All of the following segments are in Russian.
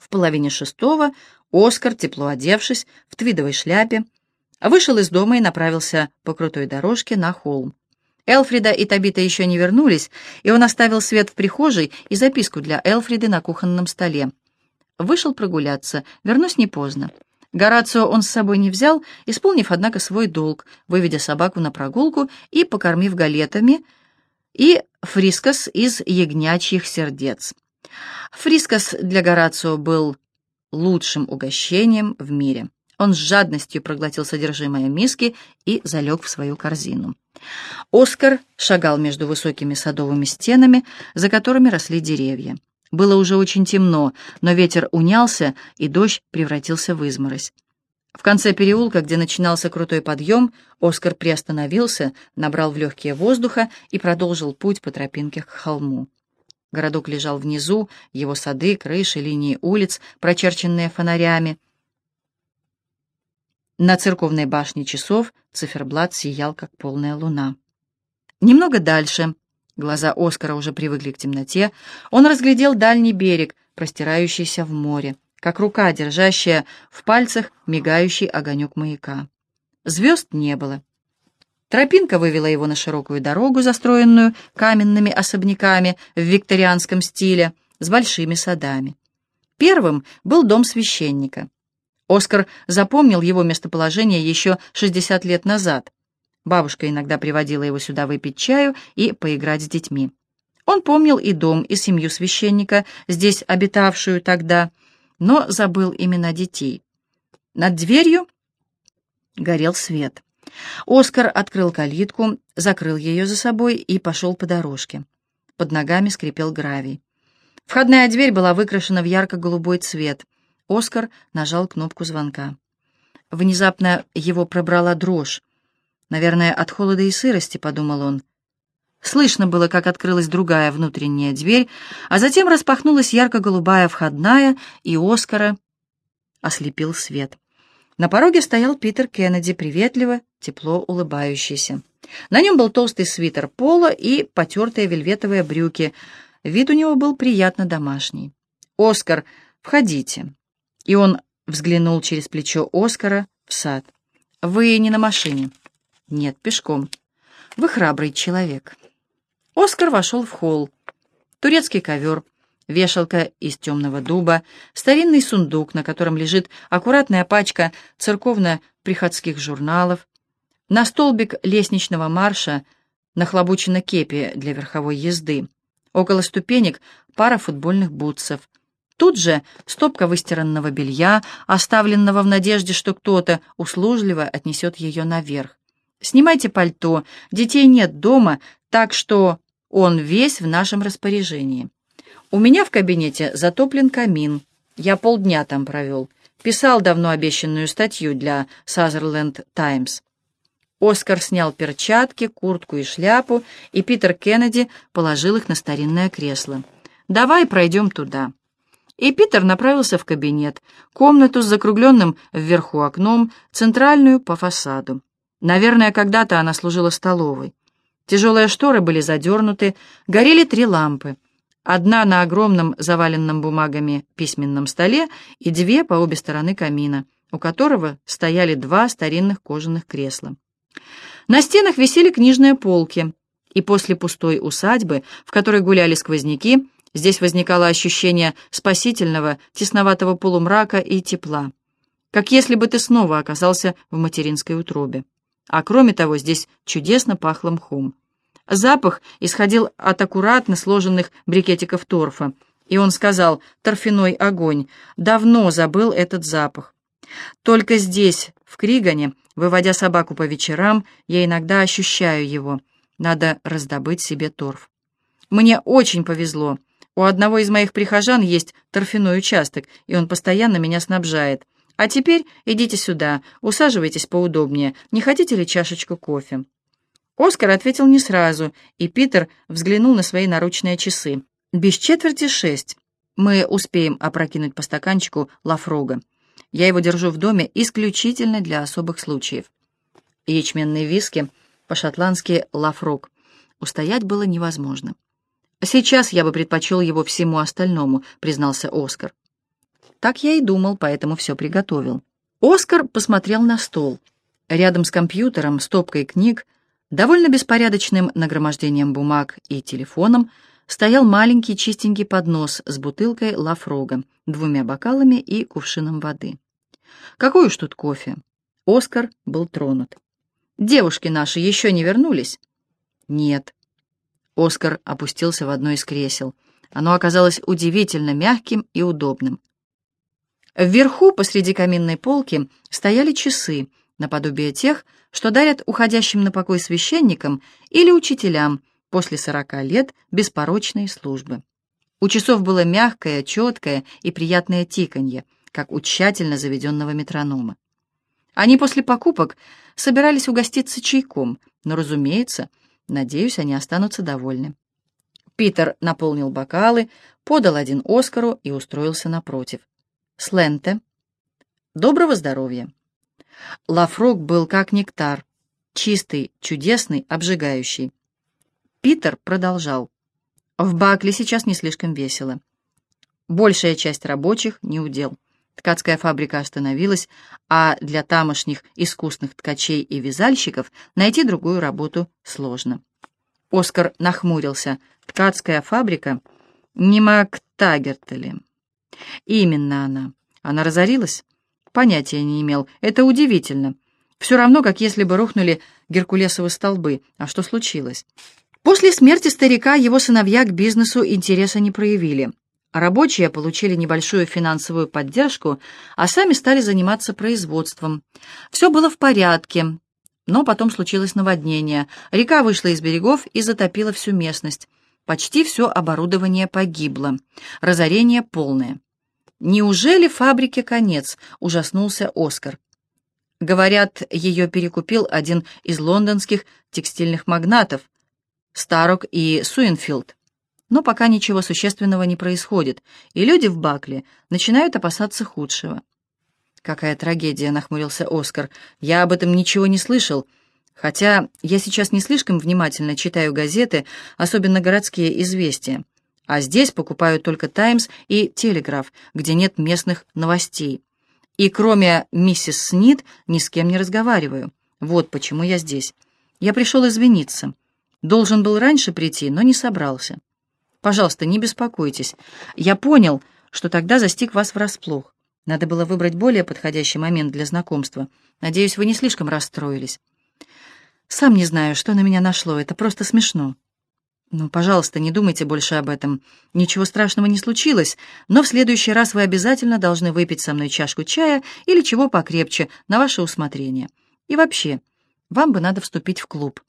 В половине шестого Оскар, тепло одевшись, в твидовой шляпе, вышел из дома и направился по крутой дорожке на холм. Элфрида и Табита еще не вернулись, и он оставил свет в прихожей и записку для Элфриды на кухонном столе. Вышел прогуляться, вернусь не поздно. Горацио он с собой не взял, исполнив, однако, свой долг, выведя собаку на прогулку и покормив галетами и фрискос из ягнячьих сердец. Фрискос для Горацио был лучшим угощением в мире. Он с жадностью проглотил содержимое миски и залег в свою корзину. Оскар шагал между высокими садовыми стенами, за которыми росли деревья. Было уже очень темно, но ветер унялся, и дождь превратился в изморозь. В конце переулка, где начинался крутой подъем, Оскар приостановился, набрал в легкие воздуха и продолжил путь по тропинке к холму. Городок лежал внизу, его сады, крыши, линии улиц, прочерченные фонарями — на церковной башне часов циферблат сиял, как полная луна. Немного дальше, глаза Оскара уже привыкли к темноте, он разглядел дальний берег, простирающийся в море, как рука, держащая в пальцах мигающий огонек маяка. Звезд не было. Тропинка вывела его на широкую дорогу, застроенную каменными особняками в викторианском стиле, с большими садами. Первым был дом священника. Оскар запомнил его местоположение еще 60 лет назад. Бабушка иногда приводила его сюда выпить чаю и поиграть с детьми. Он помнил и дом, и семью священника, здесь обитавшую тогда, но забыл имена детей. Над дверью горел свет. Оскар открыл калитку, закрыл ее за собой и пошел по дорожке. Под ногами скрипел гравий. Входная дверь была выкрашена в ярко-голубой цвет — Оскар нажал кнопку звонка. Внезапно его пробрала дрожь. Наверное, от холода и сырости, подумал он. Слышно было, как открылась другая внутренняя дверь, а затем распахнулась ярко-голубая входная, и Оскара ослепил свет. На пороге стоял Питер Кеннеди, приветливо, тепло улыбающийся. На нем был толстый свитер пола и потертые вельветовые брюки. Вид у него был приятно домашний. «Оскар, входите». И он взглянул через плечо Оскара в сад. «Вы не на машине?» «Нет, пешком. Вы храбрый человек». Оскар вошел в холл. Турецкий ковер, вешалка из темного дуба, старинный сундук, на котором лежит аккуратная пачка церковно-приходских журналов, на столбик лестничного марша нахлобучена кепи для верховой езды, около ступенек пара футбольных бутсов, Тут же стопка выстиранного белья, оставленного в надежде, что кто-то услужливо отнесет ее наверх. «Снимайте пальто, детей нет дома, так что он весь в нашем распоряжении. У меня в кабинете затоплен камин. Я полдня там провел. Писал давно обещанную статью для Sutherland Times». Оскар снял перчатки, куртку и шляпу, и Питер Кеннеди положил их на старинное кресло. «Давай пройдем туда». И Питер направился в кабинет, комнату с закругленным вверху окном, центральную по фасаду. Наверное, когда-то она служила столовой. Тяжелые шторы были задернуты, горели три лампы. Одна на огромном заваленном бумагами письменном столе и две по обе стороны камина, у которого стояли два старинных кожаных кресла. На стенах висели книжные полки, и после пустой усадьбы, в которой гуляли сквозняки, Здесь возникало ощущение спасительного, тесноватого полумрака и тепла, как если бы ты снова оказался в материнской утробе. А кроме того, здесь чудесно пахло мхом. Запах исходил от аккуратно сложенных брикетиков торфа, и он сказал «торфяной огонь». Давно забыл этот запах. Только здесь, в Кригане, выводя собаку по вечерам, я иногда ощущаю его. Надо раздобыть себе торф. Мне очень повезло. У одного из моих прихожан есть торфяной участок, и он постоянно меня снабжает. А теперь идите сюда, усаживайтесь поудобнее. Не хотите ли чашечку кофе?» Оскар ответил не сразу, и Питер взглянул на свои наручные часы. «Без четверти шесть. Мы успеем опрокинуть по стаканчику лафрога. Я его держу в доме исключительно для особых случаев». Ячменные виски, по-шотландски лафрог. Устоять было невозможно. «Сейчас я бы предпочел его всему остальному», — признался Оскар. Так я и думал, поэтому все приготовил. Оскар посмотрел на стол. Рядом с компьютером, стопкой книг, довольно беспорядочным нагромождением бумаг и телефоном стоял маленький чистенький поднос с бутылкой лафрога, двумя бокалами и кувшином воды. Какой уж тут кофе? Оскар был тронут. «Девушки наши еще не вернулись?» «Нет». Оскар опустился в одно из кресел. Оно оказалось удивительно мягким и удобным. Вверху, посреди каминной полки, стояли часы, наподобие тех, что дарят уходящим на покой священникам или учителям после сорока лет беспорочной службы. У часов было мягкое, четкое и приятное тиканье, как у тщательно заведенного метронома. Они после покупок собирались угоститься чайком, но, разумеется, надеюсь, они останутся довольны. Питер наполнил бокалы, подал один Оскару и устроился напротив. Сленте. Доброго здоровья. Лафрог был как нектар, чистый, чудесный, обжигающий. Питер продолжал. В Бакле сейчас не слишком весело. Большая часть рабочих не удел. Ткацкая фабрика остановилась, а для тамошних искусных ткачей и вязальщиков найти другую работу сложно. Оскар нахмурился. Ткацкая фабрика? Не Мактагертели. Именно она. Она разорилась? Понятия не имел. Это удивительно. Все равно, как если бы рухнули Геркулесовы столбы. А что случилось? После смерти старика его сыновья к бизнесу интереса не проявили. Рабочие получили небольшую финансовую поддержку, а сами стали заниматься производством. Все было в порядке, но потом случилось наводнение. Река вышла из берегов и затопила всю местность. Почти все оборудование погибло. Разорение полное. «Неужели фабрике конец?» — ужаснулся Оскар. Говорят, ее перекупил один из лондонских текстильных магнатов, Старок и Суинфилд. Но пока ничего существенного не происходит, и люди в Бакле начинают опасаться худшего. «Какая трагедия!» — нахмурился Оскар. «Я об этом ничего не слышал, хотя я сейчас не слишком внимательно читаю газеты, особенно городские известия. А здесь покупаю только «Таймс» и «Телеграф», где нет местных новостей. И кроме миссис Снит ни с кем не разговариваю. Вот почему я здесь. Я пришел извиниться. Должен был раньше прийти, но не собрался. Пожалуйста, не беспокойтесь. Я понял, что тогда застиг вас врасплох. Надо было выбрать более подходящий момент для знакомства. Надеюсь, вы не слишком расстроились. Сам не знаю, что на меня нашло. Это просто смешно. Ну, пожалуйста, не думайте больше об этом. Ничего страшного не случилось, но в следующий раз вы обязательно должны выпить со мной чашку чая или чего покрепче, на ваше усмотрение. И вообще, вам бы надо вступить в клуб.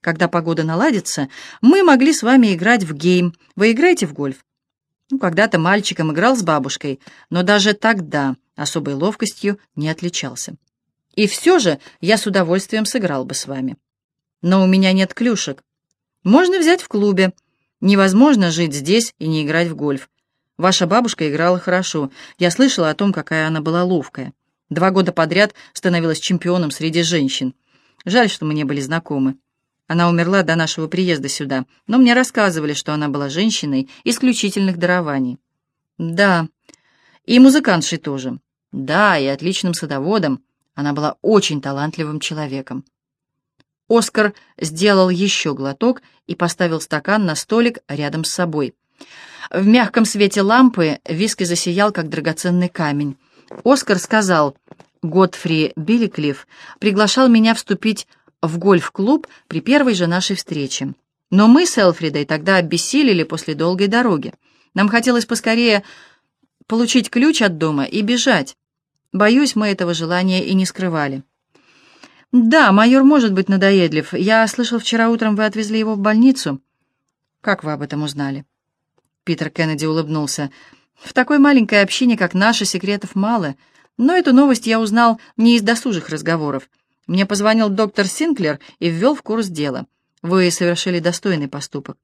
Когда погода наладится, мы могли с вами играть в гейм. Вы играете в гольф? Ну, когда-то мальчиком играл с бабушкой, но даже тогда особой ловкостью не отличался. И все же я с удовольствием сыграл бы с вами. Но у меня нет клюшек. Можно взять в клубе. Невозможно жить здесь и не играть в гольф. Ваша бабушка играла хорошо. Я слышала о том, какая она была ловкая. Два года подряд становилась чемпионом среди женщин. Жаль, что мы не были знакомы. Она умерла до нашего приезда сюда, но мне рассказывали, что она была женщиной исключительных дарований. Да, и музыкантшей тоже. Да, и отличным садоводом. Она была очень талантливым человеком. Оскар сделал еще глоток и поставил стакан на столик рядом с собой. В мягком свете лампы виски засиял, как драгоценный камень. Оскар сказал, «Годфри Билликлифф приглашал меня вступить в гольф-клуб при первой же нашей встрече. Но мы с Элфридой тогда обессилели после долгой дороги. Нам хотелось поскорее получить ключ от дома и бежать. Боюсь, мы этого желания и не скрывали. «Да, майор может быть надоедлив. Я слышал, вчера утром вы отвезли его в больницу». «Как вы об этом узнали?» Питер Кеннеди улыбнулся. «В такой маленькой общине, как наша, секретов мало. Но эту новость я узнал не из досужих разговоров. Мне позвонил доктор Синклер и ввел в курс дела. Вы совершили достойный поступок.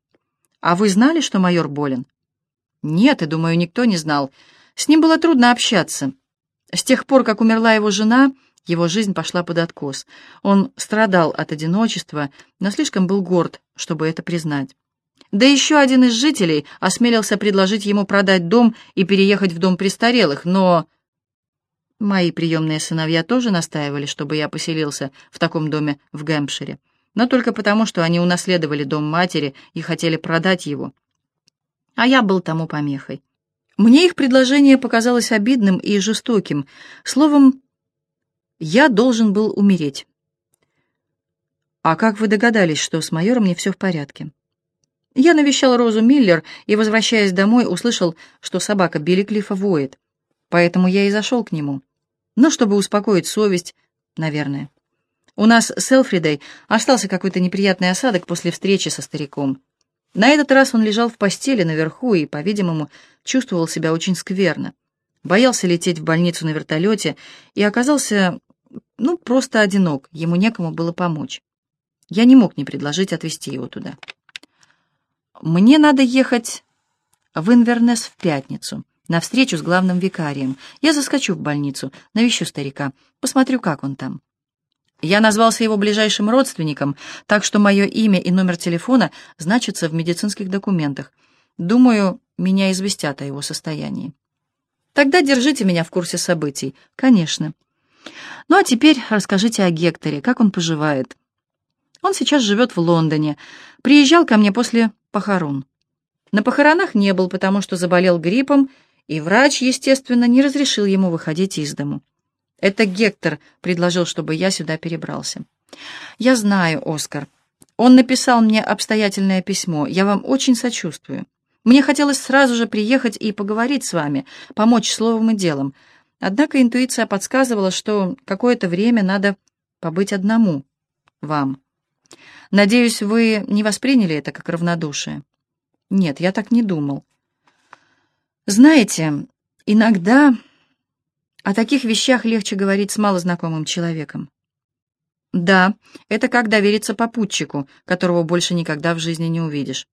А вы знали, что майор болен?» «Нет, и, думаю, никто не знал. С ним было трудно общаться. С тех пор, как умерла его жена, его жизнь пошла под откос. Он страдал от одиночества, но слишком был горд, чтобы это признать. Да еще один из жителей осмелился предложить ему продать дом и переехать в дом престарелых, но... Мои приемные сыновья тоже настаивали, чтобы я поселился в таком доме в Гэмпшире, но только потому, что они унаследовали дом матери и хотели продать его. А я был тому помехой. Мне их предложение показалось обидным и жестоким. Словом, я должен был умереть. «А как вы догадались, что с майором не все в порядке?» Я навещал Розу Миллер и, возвращаясь домой, услышал, что собака Билли Клиффа воет. Поэтому я и зашел к нему. Но чтобы успокоить совесть, наверное. У нас с Элфридой остался какой-то неприятный осадок после встречи со стариком. На этот раз он лежал в постели наверху и, по-видимому, чувствовал себя очень скверно. Боялся лететь в больницу на вертолете и оказался, ну, просто одинок, ему некому было помочь. Я не мог не предложить отвезти его туда. Мне надо ехать в Инвернес в пятницу, на встречу с главным викарием. Я заскочу в больницу, навещу старика, посмотрю, как он там. Я назвался его ближайшим родственником, так что мое имя и номер телефона значатся в медицинских документах. Думаю, меня известят о его состоянии. Тогда держите меня в курсе событий. Конечно. Ну а теперь расскажите о Гекторе, как он поживает. Он сейчас живет в Лондоне. Приезжал ко мне после похорон. На похоронах не был, потому что заболел гриппом, и врач, естественно, не разрешил ему выходить из дому. Это Гектор предложил, чтобы я сюда перебрался. Я знаю, Оскар. Он написал мне обстоятельное письмо. Я вам очень сочувствую. Мне хотелось сразу же приехать и поговорить с вами, помочь словом и делом. Однако интуиция подсказывала, что какое-то время надо побыть одному, вам. Надеюсь, вы не восприняли это как равнодушие. Нет, я так не думал. Знаете, иногда о таких вещах легче говорить с малознакомым человеком. Да, это как довериться попутчику, которого больше никогда в жизни не увидишь.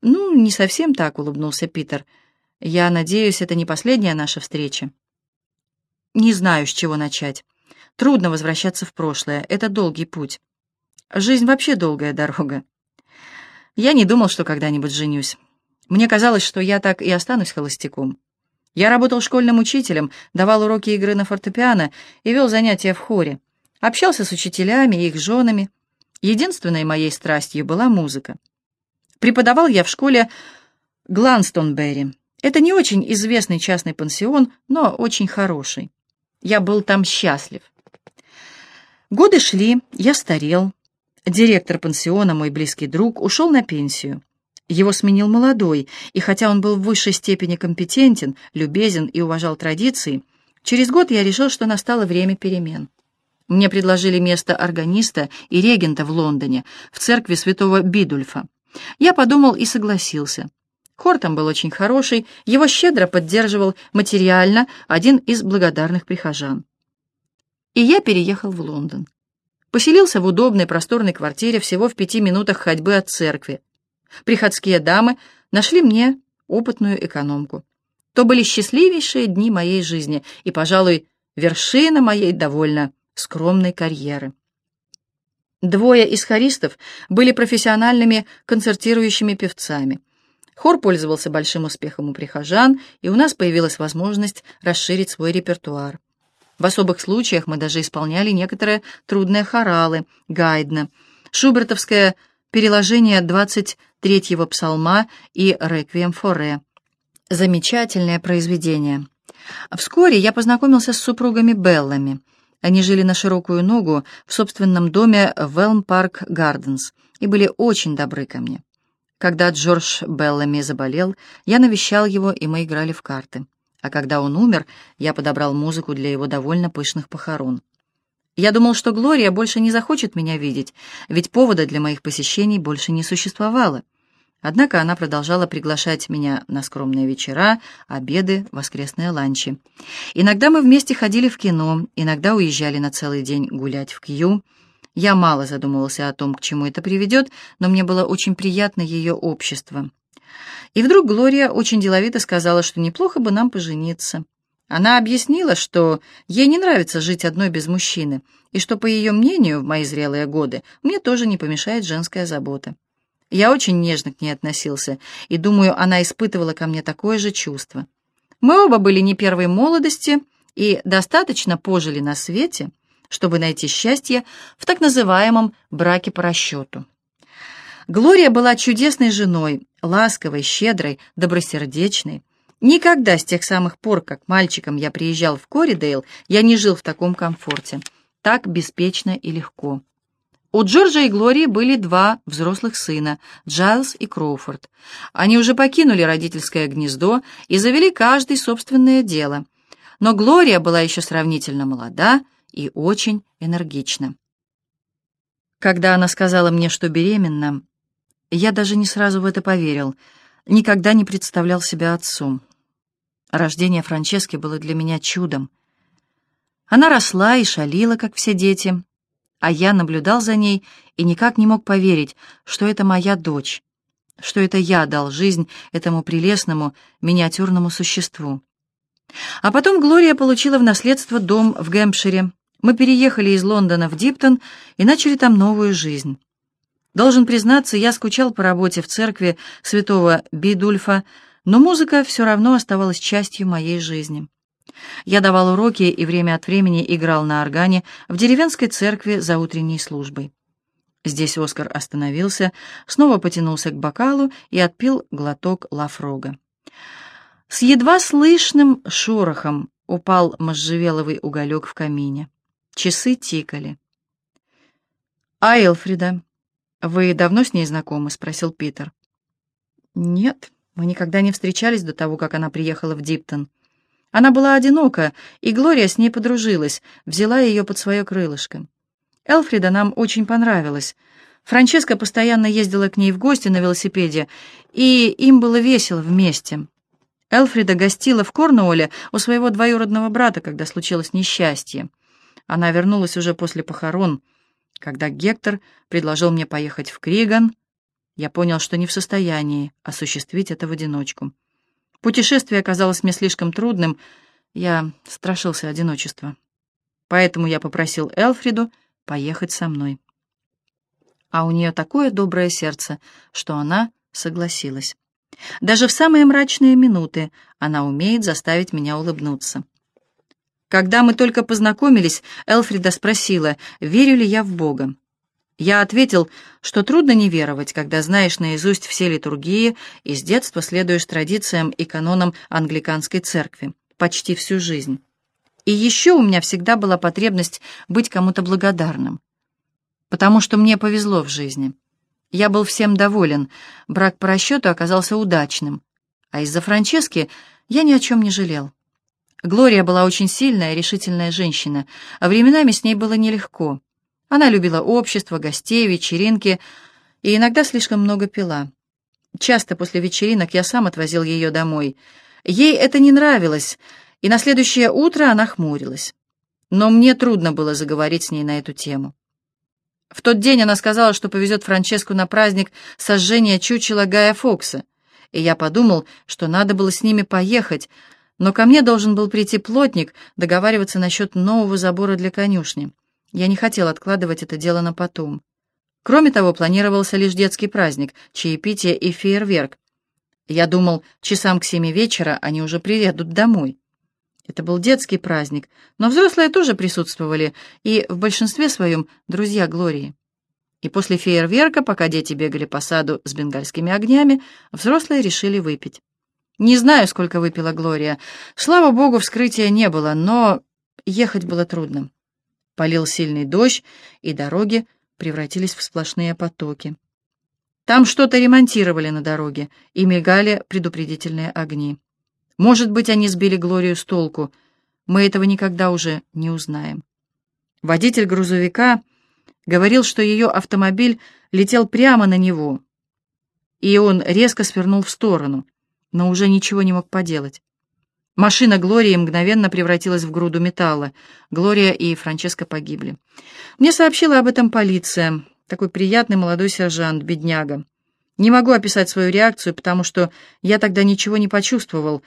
Ну, не совсем так, улыбнулся Питер. Я надеюсь, это не последняя наша встреча. Не знаю, с чего начать. Трудно возвращаться в прошлое, это долгий путь. Жизнь вообще долгая дорога. Я не думал, что когда-нибудь женюсь. Мне казалось, что я так и останусь холостяком. Я работал школьным учителем, давал уроки игры на фортепиано и вел занятия в хоре. Общался с учителями и их женами. Единственной моей страстью была музыка. Преподавал я в школе Гланстонберри. Это не очень известный частный пансион, но очень хороший. Я был там счастлив. Годы шли, я старел, Директор пансиона, мой близкий друг, ушел на пенсию. Его сменил молодой, и хотя он был в высшей степени компетентен, любезен и уважал традиции, через год я решил, что настало время перемен. Мне предложили место органиста и регента в Лондоне, в церкви святого Бидульфа. Я подумал и согласился. Хор там был очень хороший, его щедро поддерживал материально один из благодарных прихожан. И я переехал в Лондон. Поселился в удобной просторной квартире всего в пяти минутах ходьбы от церкви. Приходские дамы нашли мне опытную экономку. То были счастливейшие дни моей жизни и, пожалуй, вершина моей довольно скромной карьеры. Двое из хористов были профессиональными концертирующими певцами. Хор пользовался большим успехом у прихожан, и у нас появилась возможность расширить свой репертуар. В особых случаях мы даже исполняли некоторые трудные хоралы Гайдна, шубертовское переложение 23-го псалма и «Реквием форе». Замечательное произведение. Вскоре я познакомился с супругами Беллами. Они жили на широкую ногу в собственном доме в Элм Парк Гарденс и были очень добры ко мне. Когда Джордж Беллами заболел, я навещал его, и мы играли в карты а когда он умер, я подобрал музыку для его довольно пышных похорон. Я думал, что Глория больше не захочет меня видеть, ведь повода для моих посещений больше не существовало. Однако она продолжала приглашать меня на скромные вечера, обеды, воскресные ланчи. Иногда мы вместе ходили в кино, иногда уезжали на целый день гулять в Кью. Я мало задумывался о том, к чему это приведет, но мне было очень приятно ее общество. И вдруг Глория очень деловито сказала, что неплохо бы нам пожениться. Она объяснила, что ей не нравится жить одной без мужчины, и что, по ее мнению, в мои зрелые годы мне тоже не помешает женская забота. Я очень нежно к ней относился, и, думаю, она испытывала ко мне такое же чувство. Мы оба были не первой молодости и достаточно пожили на свете, чтобы найти счастье в так называемом браке по расчету. Глория была чудесной женой, ласковой, щедрой, добросердечной. Никогда с тех самых пор, как мальчиком я приезжал в Коридейл, я не жил в таком комфорте, так беспечно и легко. У Джорджа и Глории были два взрослых сына, Джайлз и Кроуфорд. Они уже покинули родительское гнездо и завели каждый собственное дело. Но Глория была еще сравнительно молода и очень энергична. Когда она сказала мне, что беременна, я даже не сразу в это поверил, никогда не представлял себя отцом. Рождение Франчески было для меня чудом. Она росла и шалила, как все дети, а я наблюдал за ней и никак не мог поверить, что это моя дочь, что это я дал жизнь этому прелестному, миниатюрному существу. А потом Глория получила в наследство дом в Гэмпшире. Мы переехали из Лондона в Диптон и начали там новую жизнь. Должен признаться, я скучал по работе в церкви святого Бидульфа, но музыка все равно оставалась частью моей жизни. Я давал уроки и время от времени играл на органе в деревенской церкви за утренней службой. Здесь Оскар остановился, снова потянулся к бокалу и отпил глоток лафрога. С едва слышным шорохом упал можжевеловый уголек в камине. Часы тикали. «А Элфрида, вы давно с ней знакомы?» — спросил Питер. «Нет, мы никогда не встречались до того, как она приехала в Диптон. Она была одинока, и Глория с ней подружилась, взяла ее под свое крылышко. Элфрида нам очень понравилась. Франческа постоянно ездила к ней в гости на велосипеде, и им было весело вместе. Элфрида гостила в Корнуолле у своего двоюродного брата, когда случилось несчастье. Она вернулась уже после похорон. Когда Гектор предложил мне поехать в Криган, я понял, что не в состоянии осуществить это в одиночку. Путешествие оказалось мне слишком трудным, я страшился одиночества. Поэтому я попросил Элфриду поехать со мной. А у нее такое доброе сердце, что она согласилась. Даже в самые мрачные минуты она умеет заставить меня улыбнуться. Когда мы только познакомились, Элфрида спросила, верю ли я в Бога. Я ответил, что трудно не веровать, когда знаешь наизусть все литургии и с детства следуешь традициям и канонам англиканской церкви, почти всю жизнь. И еще у меня всегда была потребность быть кому-то благодарным, потому что мне повезло в жизни. Я был всем доволен, брак по расчету оказался удачным, а из-за Франчески я ни о чем не жалел. Глория была очень сильная и решительная женщина, а временами с ней было нелегко. Она любила общество, гостей, вечеринки и иногда слишком много пила. Часто после вечеринок я сам отвозил ее домой. Ей это не нравилось, и на следующее утро она хмурилась. Но мне трудно было заговорить с ней на эту тему. В тот день она сказала, что повезет Франческу на праздник сожжения чучела Гая Фокса, и я подумал, что надо было с ними поехать, но ко мне должен был прийти плотник договариваться насчет нового забора для конюшни. Я не хотел откладывать это дело на потом. Кроме того, планировался лишь детский праздник, чаепитие и фейерверк. Я думал, часам к семи вечера они уже приедут домой. Это был детский праздник, но взрослые тоже присутствовали, и в большинстве своем друзья Глории. И после фейерверка, пока дети бегали по саду с бенгальскими огнями, взрослые решили выпить. Не знаю, сколько выпила Глория. Слава богу, вскрытия не было, но ехать было трудно. Полил сильный дождь, и дороги превратились в сплошные потоки. Там что-то ремонтировали на дороге, и мигали предупредительные огни. Может быть, они сбили Глорию с толку. Мы этого никогда уже не узнаем. Водитель грузовика говорил, что ее автомобиль летел прямо на него, и он резко свернул в сторону, но уже ничего не мог поделать. Машина Глории мгновенно превратилась в груду металла. Глория и Франческо погибли. Мне сообщила об этом полиция. Такой приятный молодой сержант, бедняга. Не могу описать свою реакцию, потому что я тогда ничего не почувствовал,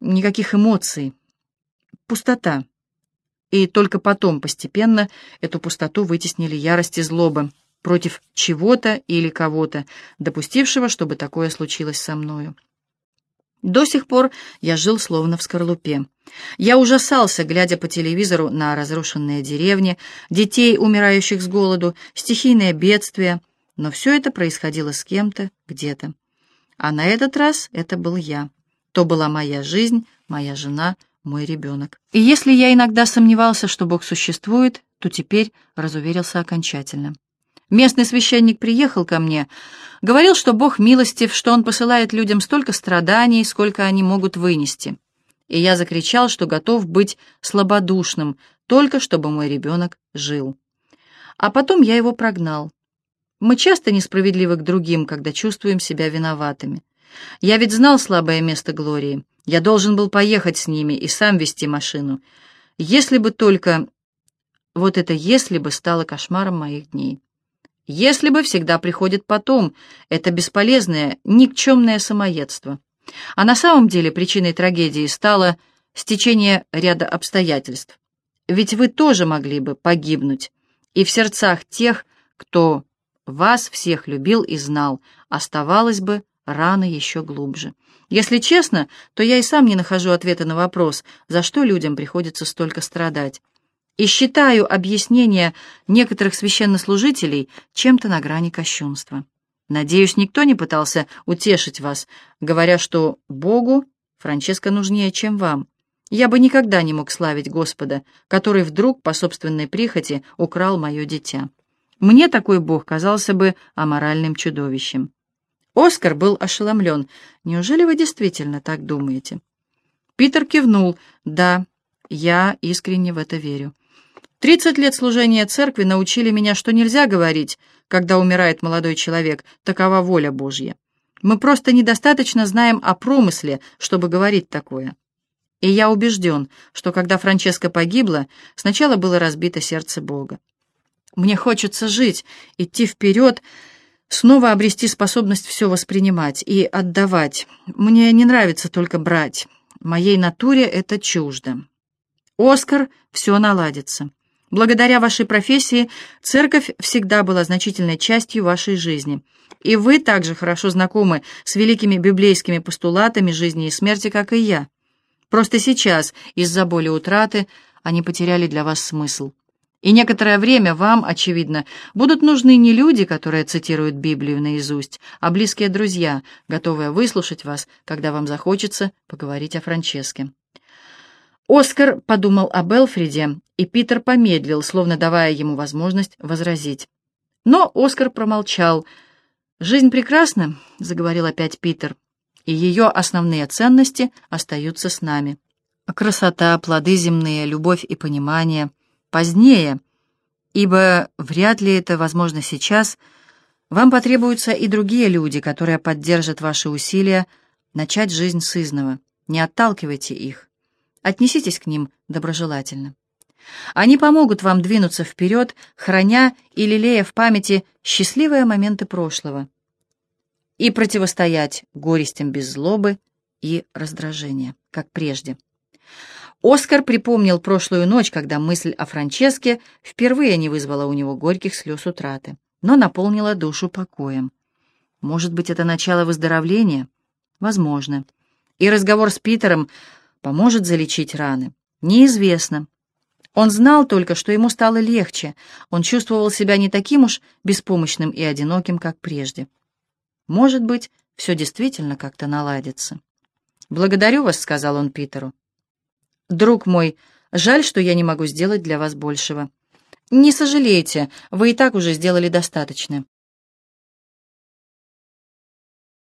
никаких эмоций. Пустота. И только потом, постепенно, эту пустоту вытеснили ярость и злоба. против чего-то или кого-то, допустившего, чтобы такое случилось со мною. До сих пор я жил словно в скорлупе. Я ужасался, глядя по телевизору на разрушенные деревни, детей, умирающих с голоду, стихийные бедствия, но все это происходило с кем-то, где-то. А на этот раз это был я. То была моя жизнь, моя жена, мой ребенок. И если я иногда сомневался, что Бог существует, то теперь разуверился окончательно. Местный священник приехал ко мне, говорил, что Бог милостив, что Он посылает людям столько страданий, сколько они могут вынести. И я закричал, что готов быть слабодушным, только чтобы мой ребенок жил. А потом я его прогнал. Мы часто несправедливы к другим, когда чувствуем себя виноватыми. Я ведь знал слабое место Глории. Я должен был поехать с ними и сам вести машину. Если бы только... Вот это «если бы» стало кошмаром моих дней. Если бы всегда приходит потом, это бесполезное, никчемное самоедство. А на самом деле причиной трагедии стало стечение ряда обстоятельств. Ведь вы тоже могли бы погибнуть, и в сердцах тех, кто вас всех любил и знал, оставалось бы раны еще глубже. Если честно, то я и сам не нахожу ответа на вопрос, за что людям приходится столько страдать и считаю объяснение некоторых священнослужителей чем-то на грани кощунства. Надеюсь, никто не пытался утешить вас, говоря, что Богу Франческо нужнее, чем вам. Я бы никогда не мог славить Господа, который вдруг по собственной прихоти украл мое дитя. Мне такой Бог казался бы аморальным чудовищем. Оскар был ошеломлен. «Неужели вы действительно так думаете?» Питер кивнул. «Да, я искренне в это верю. Тридцать лет служения церкви научили меня, что нельзя говорить, когда умирает молодой человек, такова воля Божья. Мы просто недостаточно знаем о промысле, чтобы говорить такое. И я убежден, что когда Франческа погибла, сначала было разбито сердце Бога. Мне хочется жить, идти вперед, снова обрести способность все воспринимать и отдавать. Мне не нравится только брать. Моей натуре это чуждо. Оскар, все наладится. Благодаря вашей профессии церковь всегда была значительной частью вашей жизни. И вы также хорошо знакомы с великими библейскими постулатами жизни и смерти, как и я. Просто сейчас, из-за боли утраты, они потеряли для вас смысл. И некоторое время вам, очевидно, будут нужны не люди, которые цитируют Библию наизусть, а близкие друзья, готовые выслушать вас, когда вам захочется поговорить о Франческе. Оскар подумал об Элфриде, и Питер помедлил, словно давая ему возможность возразить. Но Оскар промолчал. «Жизнь прекрасна», — заговорил опять Питер, — «и ее основные ценности остаются с нами. Красота, плоды земные, любовь и понимание. Позднее, ибо вряд ли это возможно сейчас, вам потребуются и другие люди, которые поддержат ваши усилия начать жизнь с изного. Не отталкивайте их». Отнеситесь к ним доброжелательно. Они помогут вам двинуться вперед, храня и лелея в памяти счастливые моменты прошлого и противостоять горестям без злобы и раздражения, как прежде. Оскар припомнил прошлую ночь, когда мысль о Франческе впервые не вызвала у него горьких слез утраты, но наполнила душу покоем. Может быть, это начало выздоровления? Возможно. И разговор с Питером поможет залечить раны? Неизвестно. Он знал только, что ему стало легче, он чувствовал себя не таким уж беспомощным и одиноким, как прежде. Может быть, все действительно как-то наладится. «Благодарю вас», — сказал он Питеру. «Друг мой, жаль, что я не могу сделать для вас большего. Не сожалейте, вы и так уже сделали достаточно.